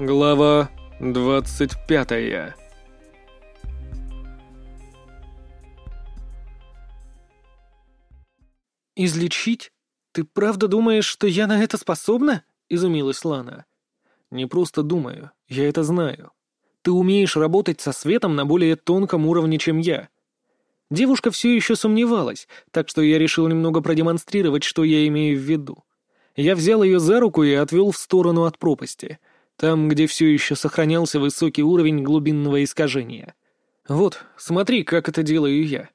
Глава двадцать пятая «Излечить? Ты правда думаешь, что я на это способна?» — изумилась Лана. «Не просто думаю, я это знаю. Ты умеешь работать со светом на более тонком уровне, чем я». Девушка все еще сомневалась, так что я решил немного продемонстрировать, что я имею в виду. Я взял ее за руку и отвел в сторону от пропасти, там, где все еще сохранялся высокий уровень глубинного искажения. «Вот, смотри, как это делаю я».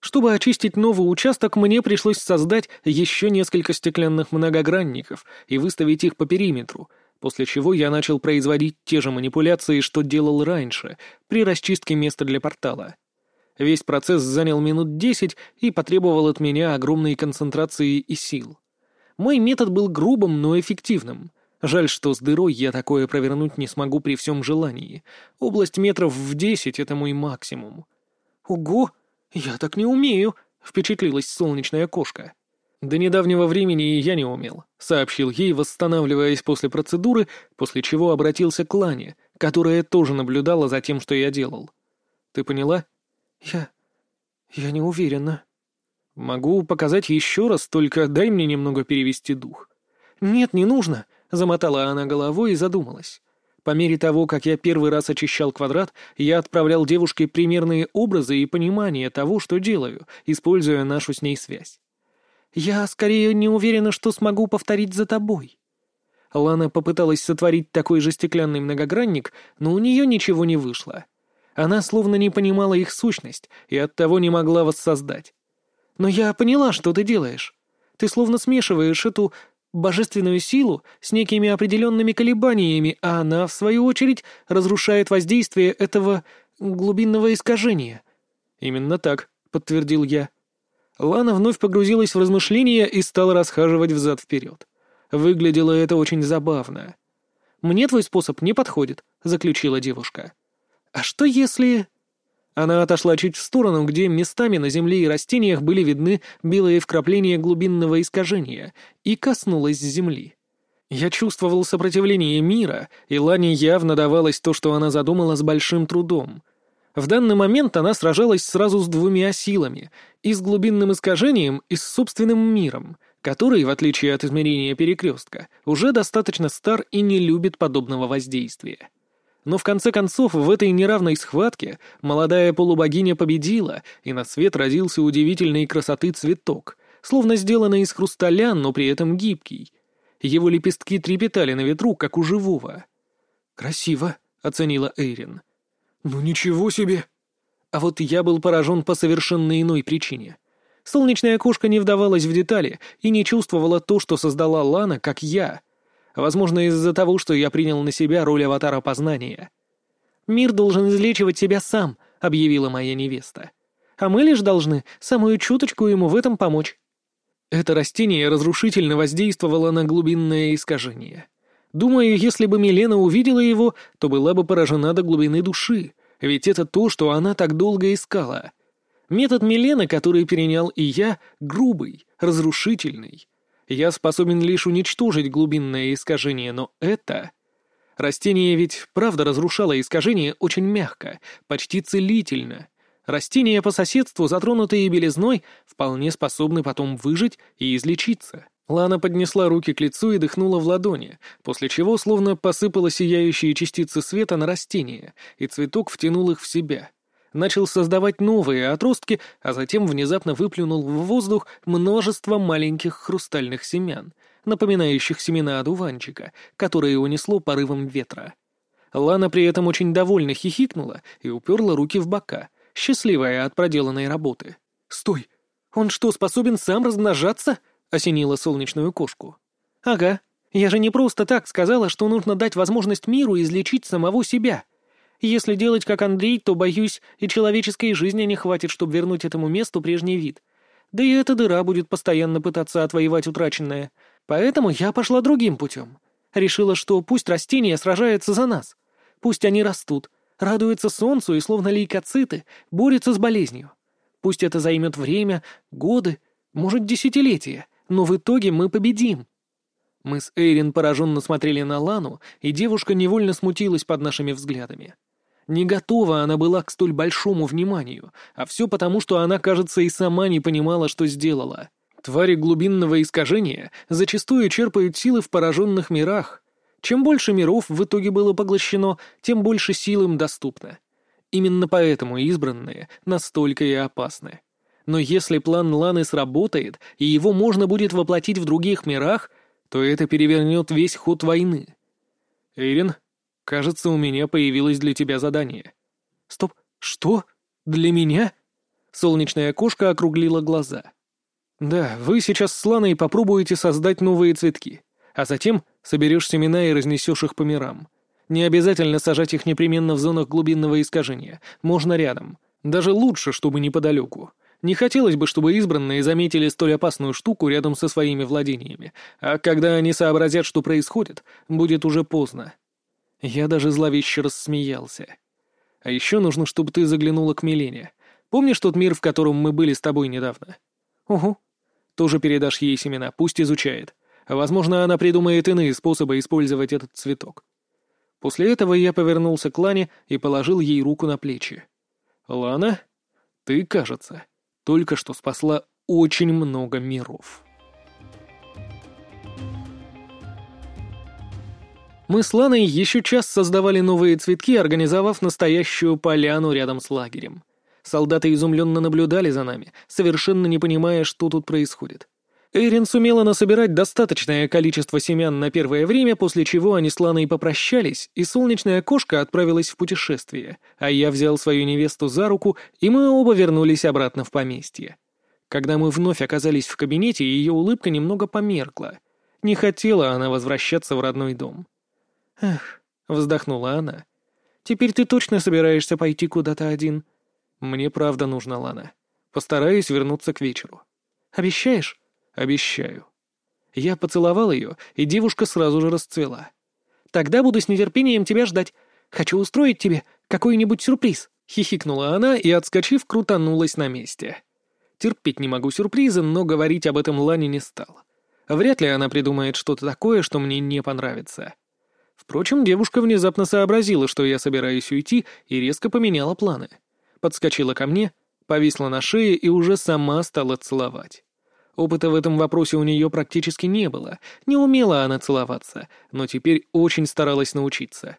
Чтобы очистить новый участок, мне пришлось создать еще несколько стеклянных многогранников и выставить их по периметру, после чего я начал производить те же манипуляции, что делал раньше, при расчистке места для портала. Весь процесс занял минут десять и потребовал от меня огромной концентрации и сил. Мой метод был грубым, но эффективным. Жаль, что с дырой я такое провернуть не смогу при всем желании. Область метров в десять — это мой максимум. «Ого! Я так не умею!» — впечатлилась солнечная кошка. «До недавнего времени я не умел», — сообщил ей, восстанавливаясь после процедуры, после чего обратился к Лане, которая тоже наблюдала за тем, что я делал. «Ты поняла?» «Я... я не уверена». «Могу показать еще раз, только дай мне немного перевести дух». «Нет, не нужно», — замотала она головой и задумалась. По мере того, как я первый раз очищал квадрат, я отправлял девушке примерные образы и понимание того, что делаю, используя нашу с ней связь. «Я скорее не уверена, что смогу повторить за тобой». Лана попыталась сотворить такой же стеклянный многогранник, но у нее ничего не вышло. Она словно не понимала их сущность и оттого не могла воссоздать. «Но я поняла, что ты делаешь. Ты словно смешиваешь эту божественную силу с некими определенными колебаниями, а она, в свою очередь, разрушает воздействие этого глубинного искажения». «Именно так», — подтвердил я. Лана вновь погрузилась в размышления и стала расхаживать взад-вперед. Выглядело это очень забавно. «Мне твой способ не подходит», — заключила девушка. «А что если...» Она отошла чуть в сторону, где местами на земле и растениях были видны белые вкрапления глубинного искажения, и коснулась земли. Я чувствовал сопротивление мира, и Лане явно давалось то, что она задумала с большим трудом. В данный момент она сражалась сразу с двумя силами — и с глубинным искажением, и с собственным миром, который, в отличие от измерения перекрестка, уже достаточно стар и не любит подобного воздействия. Но в конце концов в этой неравной схватке молодая полубогиня победила, и на свет родился удивительной красоты цветок, словно сделанный из хрусталя, но при этом гибкий. Его лепестки трепетали на ветру, как у живого. «Красиво», — оценила Эйрин. «Ну ничего себе!» А вот я был поражен по совершенно иной причине. Солнечная кошка не вдавалась в детали и не чувствовала то, что создала Лана, как я — Возможно, из-за того, что я принял на себя роль аватара познания. «Мир должен излечивать себя сам», — объявила моя невеста. «А мы лишь должны самую чуточку ему в этом помочь». Это растение разрушительно воздействовало на глубинное искажение. Думаю, если бы Милена увидела его, то была бы поражена до глубины души, ведь это то, что она так долго искала. Метод Милены, который перенял и я, грубый, разрушительный, я способен лишь уничтожить глубинное искажение, но это... Растение ведь правда разрушало искажение очень мягко, почти целительно. Растения по соседству, затронутые белизной, вполне способны потом выжить и излечиться. Лана поднесла руки к лицу и дыхнула в ладони, после чего словно посыпала сияющие частицы света на растение, и цветок втянул их в себя начал создавать новые отростки, а затем внезапно выплюнул в воздух множество маленьких хрустальных семян, напоминающих семена одуванчика, которые унесло порывом ветра. Лана при этом очень довольно хихикнула и уперла руки в бока, счастливая от проделанной работы. «Стой! Он что, способен сам размножаться?» — осенила солнечную кошку. «Ага. Я же не просто так сказала, что нужно дать возможность миру излечить самого себя», если делать как Андрей, то, боюсь, и человеческой жизни не хватит, чтобы вернуть этому месту прежний вид. Да и эта дыра будет постоянно пытаться отвоевать утраченное. Поэтому я пошла другим путем. Решила, что пусть растения сражаются за нас. Пусть они растут, радуются солнцу и, словно лейкоциты, борются с болезнью. Пусть это займет время, годы, может, десятилетия, но в итоге мы победим. Мы с Эйрин пораженно смотрели на Лану, и девушка невольно смутилась под нашими взглядами. Не готова она была к столь большому вниманию, а все потому, что она, кажется, и сама не понимала, что сделала. Твари глубинного искажения зачастую черпают силы в пораженных мирах. Чем больше миров в итоге было поглощено, тем больше сил им доступно. Именно поэтому избранные настолько и опасны. Но если план Ланы сработает, и его можно будет воплотить в других мирах, то это перевернет весь ход войны. Эйрин, кажется, у меня появилось для тебя задание. Стоп, что? Для меня? Солнечная кошка округлила глаза. Да, вы сейчас с Ланой попробуете создать новые цветки, а затем соберешь семена и разнесешь их по мирам. Не обязательно сажать их непременно в зонах глубинного искажения, можно рядом. Даже лучше, чтобы неподалеку. Не хотелось бы, чтобы избранные заметили столь опасную штуку рядом со своими владениями, а когда они сообразят, что происходит, будет уже поздно. Я даже зловеще рассмеялся. А еще нужно, чтобы ты заглянула к Милене. Помнишь тот мир, в котором мы были с тобой недавно? Угу. Тоже передашь ей семена, пусть изучает. Возможно, она придумает иные способы использовать этот цветок. После этого я повернулся к Лане и положил ей руку на плечи. «Лана, ты, кажется, только что спасла очень много миров. Мы с Ланой еще час создавали новые цветки, организовав настоящую поляну рядом с лагерем. Солдаты изумленно наблюдали за нами, совершенно не понимая, что тут происходит. Эйрин сумела насобирать достаточное количество семян на первое время, после чего они с Ланой попрощались, и солнечная кошка отправилась в путешествие, а я взял свою невесту за руку, и мы оба вернулись обратно в поместье. Когда мы вновь оказались в кабинете, ее улыбка немного померкла. Не хотела она возвращаться в родной дом. «Эх», — вздохнула она, — «теперь ты точно собираешься пойти куда-то один?» «Мне правда нужна Лана. Постараюсь вернуться к вечеру». «Обещаешь?» «Обещаю». Я поцеловал ее, и девушка сразу же расцвела. «Тогда буду с нетерпением тебя ждать. Хочу устроить тебе какой-нибудь сюрприз», — хихикнула она и, отскочив, крутанулась на месте. Терпеть не могу сюрпризы, но говорить об этом Лане не стал. Вряд ли она придумает что-то такое, что мне не понравится. Впрочем, девушка внезапно сообразила, что я собираюсь уйти, и резко поменяла планы. Подскочила ко мне, повисла на шее и уже сама стала целовать. Опыта в этом вопросе у нее практически не было, не умела она целоваться, но теперь очень старалась научиться.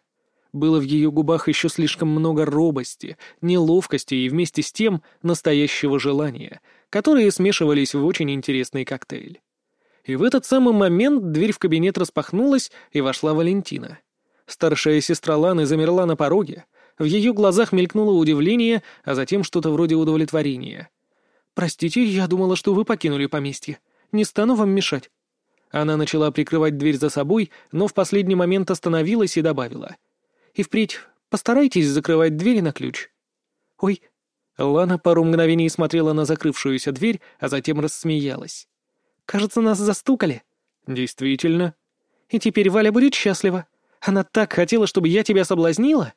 Было в ее губах еще слишком много робости, неловкости и вместе с тем настоящего желания, которые смешивались в очень интересный коктейль. И в этот самый момент дверь в кабинет распахнулась, и вошла Валентина. Старшая сестра Ланы замерла на пороге, в ее глазах мелькнуло удивление, а затем что-то вроде удовлетворения — «Простите, я думала, что вы покинули поместье. Не стану вам мешать». Она начала прикрывать дверь за собой, но в последний момент остановилась и добавила. «И впредь постарайтесь закрывать двери на ключ». «Ой». Лана пару мгновений смотрела на закрывшуюся дверь, а затем рассмеялась. «Кажется, нас застукали». «Действительно». «И теперь Валя будет счастлива. Она так хотела, чтобы я тебя соблазнила».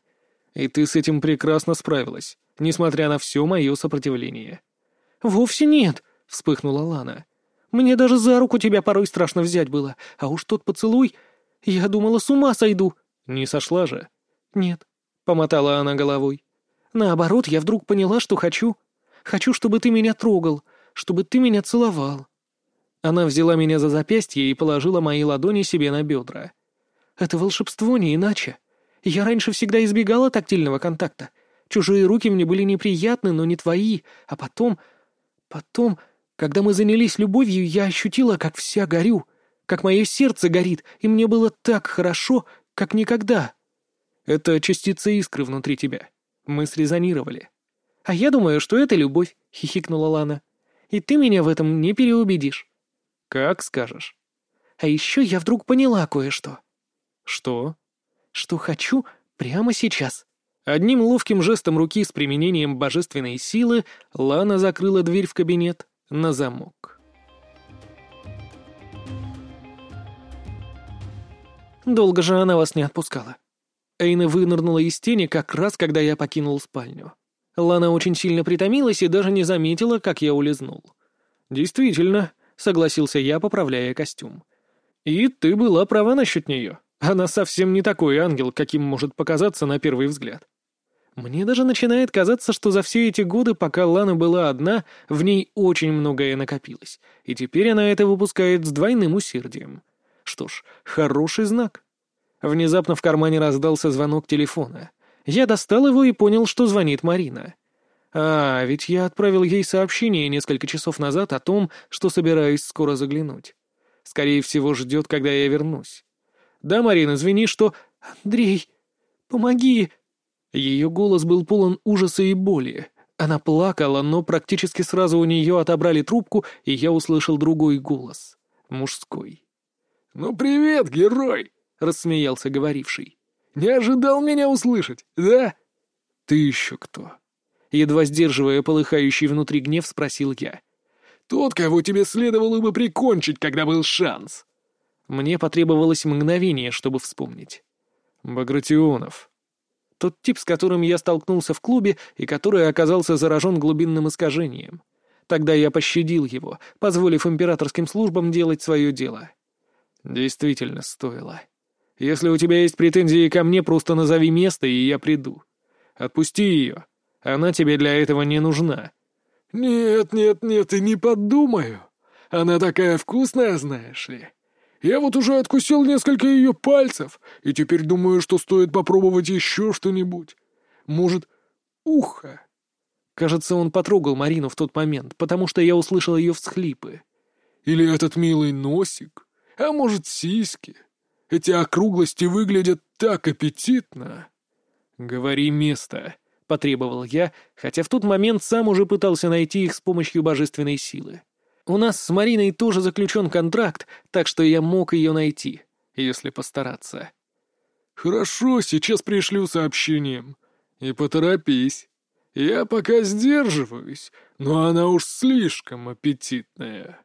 «И ты с этим прекрасно справилась, несмотря на все мое сопротивление». «Вовсе нет», — вспыхнула Лана. «Мне даже за руку тебя порой страшно взять было, а уж тот поцелуй... Я думала, с ума сойду». «Не сошла же?» «Нет», — помотала она головой. «Наоборот, я вдруг поняла, что хочу. Хочу, чтобы ты меня трогал, чтобы ты меня целовал». Она взяла меня за запястье и положила мои ладони себе на бедра. «Это волшебство, не иначе. Я раньше всегда избегала тактильного контакта. Чужие руки мне были неприятны, но не твои, а потом Потом, когда мы занялись любовью, я ощутила, как вся горю, как мое сердце горит, и мне было так хорошо, как никогда. Это частица искры внутри тебя. Мы срезонировали. А я думаю, что это любовь, — хихикнула Лана. И ты меня в этом не переубедишь. Как скажешь. А еще я вдруг поняла кое-что. Что? Что хочу прямо сейчас. Одним ловким жестом руки с применением божественной силы Лана закрыла дверь в кабинет на замок. Долго же она вас не отпускала. Эйна вынырнула из тени как раз, когда я покинул спальню. Лана очень сильно притомилась и даже не заметила, как я улизнул. «Действительно», — согласился я, поправляя костюм. И ты была права насчет нее. Она совсем не такой ангел, каким может показаться на первый взгляд. Мне даже начинает казаться, что за все эти годы, пока Лана была одна, в ней очень многое накопилось, и теперь она это выпускает с двойным усердием. Что ж, хороший знак. Внезапно в кармане раздался звонок телефона. Я достал его и понял, что звонит Марина. А, ведь я отправил ей сообщение несколько часов назад о том, что собираюсь скоро заглянуть. Скорее всего, ждет, когда я вернусь. Да, Марина, извини, что... Андрей, помоги! Ее голос был полон ужаса и боли. Она плакала, но практически сразу у нее отобрали трубку, и я услышал другой голос. Мужской. «Ну привет, герой!» — рассмеялся говоривший. «Не ожидал меня услышать, да?» «Ты еще кто?» Едва сдерживая полыхающий внутри гнев, спросил я. «Тот, кого тебе следовало бы прикончить, когда был шанс!» Мне потребовалось мгновение, чтобы вспомнить. «Багратионов», тот тип, с которым я столкнулся в клубе и который оказался заражен глубинным искажением. Тогда я пощадил его, позволив императорским службам делать свое дело. Действительно стоило. Если у тебя есть претензии ко мне, просто назови место, и я приду. Отпусти ее. Она тебе для этого не нужна. Нет, нет, нет, и не подумаю. Она такая вкусная, знаешь ли. Я вот уже откусил несколько ее пальцев, и теперь думаю, что стоит попробовать еще что-нибудь. Может, ухо?» Кажется, он потрогал Марину в тот момент, потому что я услышал ее всхлипы. «Или этот милый носик? А может, сиськи? Эти округлости выглядят так аппетитно!» «Говори место», — потребовал я, хотя в тот момент сам уже пытался найти их с помощью божественной силы. У нас с Мариной тоже заключен контракт, так что я мог ее найти, если постараться. Хорошо, сейчас пришлю сообщением. И поторопись. Я пока сдерживаюсь, но она уж слишком аппетитная.